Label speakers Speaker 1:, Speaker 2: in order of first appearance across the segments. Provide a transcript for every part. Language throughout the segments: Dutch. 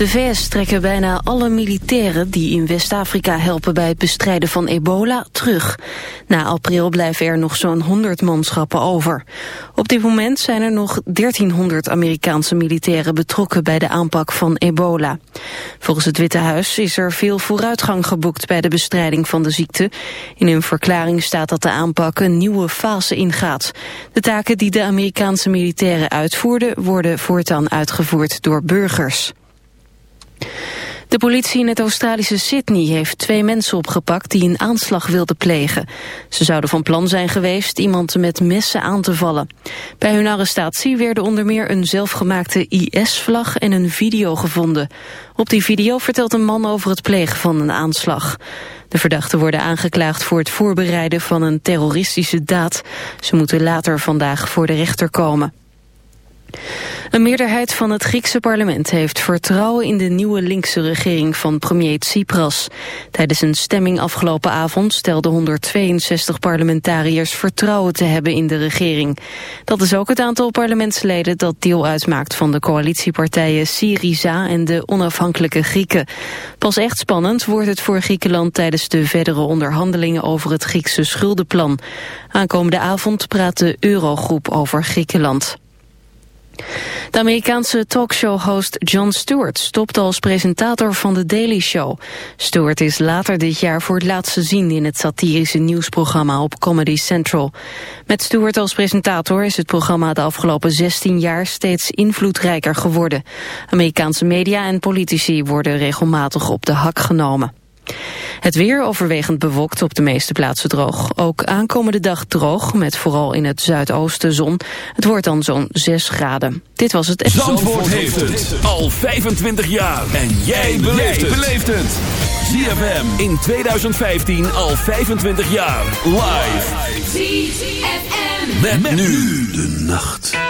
Speaker 1: De VS trekken bijna alle militairen die in West-Afrika helpen bij het bestrijden van ebola terug. Na april blijven er nog zo'n 100 manschappen over. Op dit moment zijn er nog 1300 Amerikaanse militairen betrokken bij de aanpak van ebola. Volgens het Witte Huis is er veel vooruitgang geboekt bij de bestrijding van de ziekte. In hun verklaring staat dat de aanpak een nieuwe fase ingaat. De taken die de Amerikaanse militairen uitvoerden worden voortaan uitgevoerd door burgers. De politie in het Australische Sydney heeft twee mensen opgepakt die een aanslag wilden plegen. Ze zouden van plan zijn geweest iemand met messen aan te vallen. Bij hun arrestatie werden onder meer een zelfgemaakte IS-vlag en een video gevonden. Op die video vertelt een man over het plegen van een aanslag. De verdachten worden aangeklaagd voor het voorbereiden van een terroristische daad. Ze moeten later vandaag voor de rechter komen. Een meerderheid van het Griekse parlement heeft vertrouwen in de nieuwe linkse regering van premier Tsipras. Tijdens een stemming afgelopen avond stelden 162 parlementariërs vertrouwen te hebben in de regering. Dat is ook het aantal parlementsleden dat deel uitmaakt van de coalitiepartijen Syriza en de onafhankelijke Grieken. Pas echt spannend wordt het voor Griekenland tijdens de verdere onderhandelingen over het Griekse schuldenplan. Aankomende avond praat de Eurogroep over Griekenland. De Amerikaanse talkshow-host Jon Stewart stopt als presentator van The Daily Show. Stewart is later dit jaar voor het laatst zien in het satirische nieuwsprogramma op Comedy Central. Met Stewart als presentator is het programma de afgelopen 16 jaar steeds invloedrijker geworden. Amerikaanse media en politici worden regelmatig op de hak genomen. Het weer overwegend bewolkt op de meeste plaatsen droog. Ook aankomende dag droog, met vooral in het zuidoosten zon. Het wordt dan zo'n 6 graden. Dit was het...
Speaker 2: Zandvoort, heeft het al 25 jaar. En jij beleeft het. ZFM in 2015 al 25 jaar. Live. ZFM. met nu de nacht.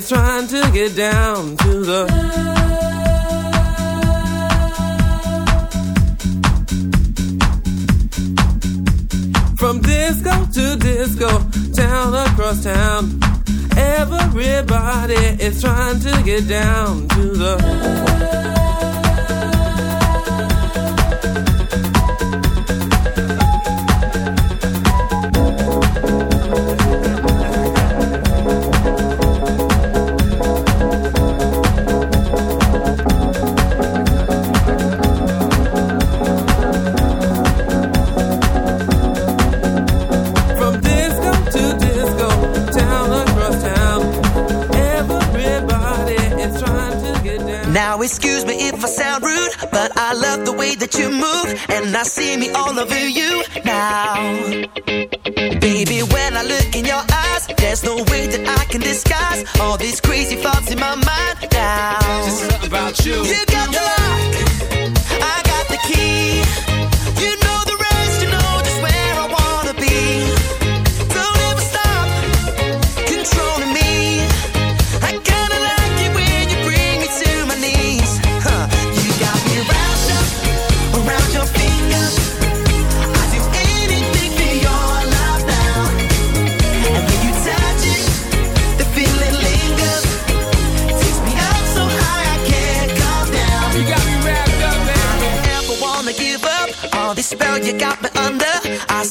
Speaker 3: trying to get down.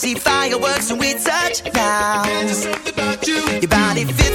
Speaker 3: see fireworks when we touch now. Your body fits.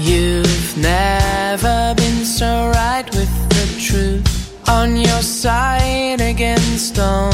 Speaker 4: You've never been so right with the truth on your side against
Speaker 2: all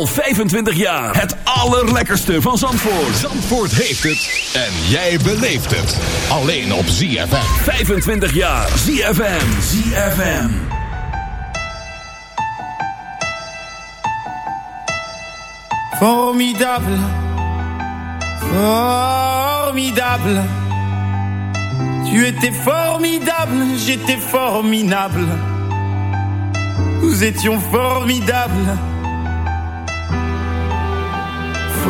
Speaker 2: al 25 jaar. Het allerlekkerste van Zandvoort.
Speaker 5: Zandvoort heeft het en jij beleeft het. Alleen op ZFM.
Speaker 2: 25 jaar. ZFM. ZFM.
Speaker 6: Formidable, formidable. Tu étais formidable, j'étais formidable. Nous étions formidables.